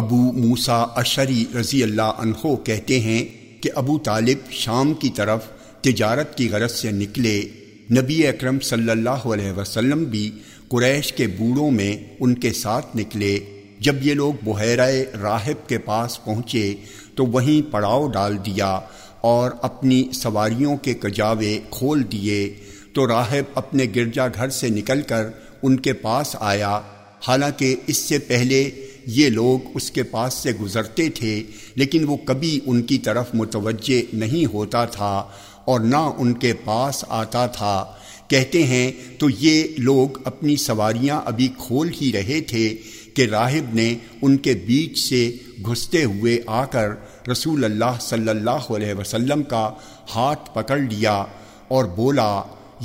ابو موسا اشری رضی اللہ عنہ کہتے ہیں کہ ابو طالب شام کی طرف تجارت کی غرض سے نکلے۔ نبی اکرم صلی اللہ علیہ وسلم بھی قریش کے بوڑھوں میں ان کے ساتھ نکلے۔ جب یہ لوگ بحیرۂ راہب کے پاس پہنچے تو وہیں پڑاؤ ڈال دیا اور اپنی سواریوں کے کجاوے کھول دیے۔ تو راہب اپنے گرجا گھر سے نکل کر ان کے پاس آیا۔ حالانکہ اس سے پہلے یہ لوگ اس کے پاس سے گزرتے تھے، لیکن وہ کبھی ان کی طرف متوجہ نہیں ہوتا تھا اور نہ ان کے پاس آتا تھا۔ کہتے ہیں، تو یہ لوگ اپنی سواریاں ابھی کھول ہی رہے تھے کہ راہب نے ان کے بیچ سے گھستے ہوئے آ کر رسول اللہ صلی اللہ علیہ وسلم کا ہاتھ پکڑ لیا اور بولا،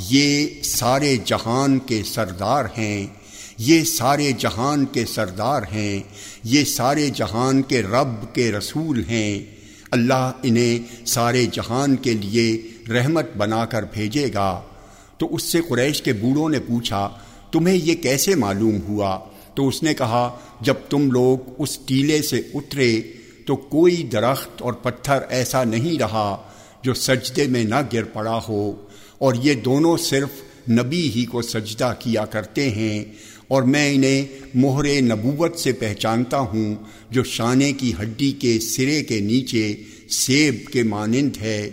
یہ سارے جہان کے سردار ہیں۔ یہ سارے جہان کے سردار ہیں، یہ سارے جہان کے رب کے رسول ہیں۔ اللہ انہیں سارے جہان کے لیے رحمت بنا کر بھیجے گا۔ تو اس سے قریش کے بوڑھوں نے پوچھا، تمہیں یہ کیسے معلوم ہوا؟ تو اس نے کہا، جب تم لوگ اس ٹیلے سے اترے تو کوئی درخت اور پتھر ایسا نہیں رہا جو سجدے میں نہ گر پڑا ہو۔ اور یہ دونوں صرف نبی ہی کو سجدہ کیا کرتے ہیں۔ اور میں انہیں مہر نبوت سے پہچانتا ہوں، جو شانے کی ہڈی کے سرے کے نیچے سیب کے مانند ہے۔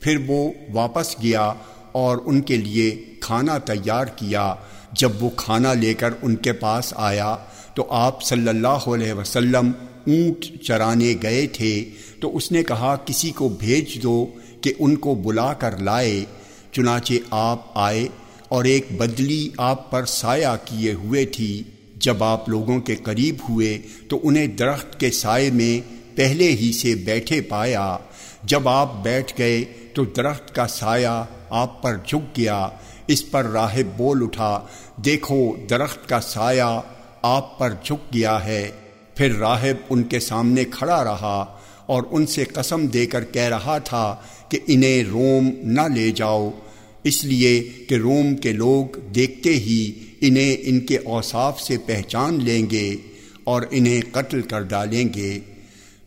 پھر وہ واپس گیا اور ان کے لیے کھانا تیار کیا۔ جب وہ کھانا لے کر ان کے پاس آیا، تو آپ صلی اللہ علیہ وسلم اونٹ چرانے گئے تھے۔ تو اس نے کہا، کسی کو بھیج دو کہ ان کو بلا کر لائے، چنانچہ آپ آئے اور ایک بدلی آپ پر سایہ کیے ہوئے تھی۔ جب آپ لوگوں کے قریب ہوئے تو انہیں درخت کے سائے میں پہلے ہی سے بیٹھے پایا۔ جب آپ بیٹھ گئے تو درخت کا سایہ آپ پر جھک گیا۔ اس پر راہب بول اٹھا، دیکھو درخت کا سایہ آپ پر جھک گیا ہے۔ پھر راہب ان کے سامنے کھڑا رہا اور ان سے قسم دے کر کہہ رہا تھا کہ انہیں روم نہ لے جاؤ۔ اس لیے کہ روم کے لوگ دیکھتے ہی انہیں ان کے اوصاف سے پہچان لیں گے اور انہیں قتل کر ڈالیں گے۔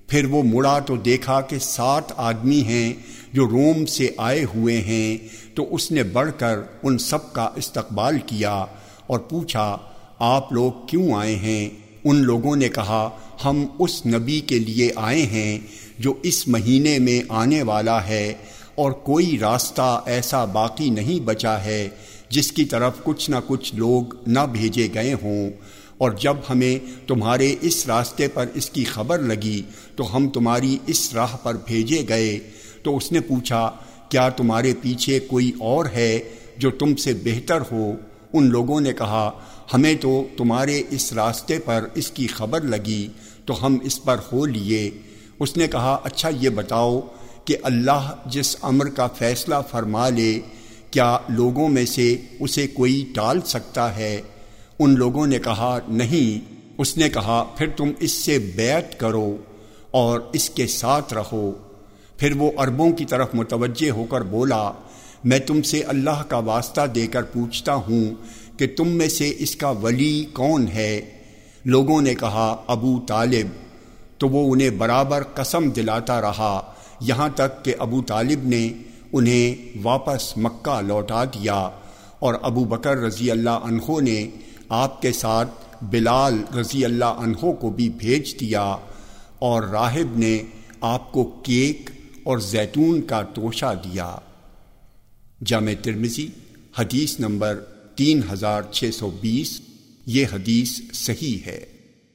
پھر وہ مڑا تو دیکھا کہ سات آدمی ہیں جو روم سے آئے ہوئے ہیں، تو اس نے بڑھ کر ان سب کا استقبال کیا اور پوچھا، آپ لوگ کیوں آئے ہیں؟ ان لوگوں نے کہا، ہم اس نبی کے لیے آئے ہیں جو اس مہینے میں آنے والا ہے اور کوئی راستہ ایسا باقی نہیں بچا ہے جس کی طرف کچھ نہ کچھ لوگ نہ بھیجے گئے ہوں۔ اور جب ہمیں تمہارے اس راستے پر اس کی خبر لگی تو ہم تمہاری اس راہ پر بھیجے گئے۔ تو اس نے پوچھا، کیا تمہارے پیچھے کوئی اور ہے جو تم سے بہتر ہو؟ ان لوگوں نے کہا، ہمیں تو تمہارے اس راستے پر اس کی خبر لگی تو ہم اس پر ہو لیے۔ اس نے کہا اچھا یہ بتاؤ کہ اللہ جس امر کا فیصلہ فرما لے، کیا لوگوں میں سے اسے کوئی ٹال سکتا ہے؟ ان لوگوں نے کہا، نہیں۔ اس نے کہا، پھر تم اس سے بیعت کرو اور اس کے ساتھ رہو۔ پھر وہ عربوں کی طرف متوجہ ہو کر بولا، میں تم سے اللہ کا واسطہ دے کر پوچھتا ہوں کہ تم میں سے اس کا ولی کون ہے؟ لوگوں نے کہا، ابو طالب۔ تو وہ انہیں برابر قسم دلاتا رہا۔ یہاں تک کہ ابو طالب نے انہیں واپس مکہ لوٹا دیا اور ابو بکر رضی اللہ عنہ نے آپ کے ساتھ بلال رضی اللہ عنہ کو بھی بھیج دیا اور راہب نے آپ کو کیک اور زیتون کا توشہ دیا۔ جامع ترمزی حدیث نمبر تین ہزار چھ سو بیس، یہ حدیث صحیح ہے۔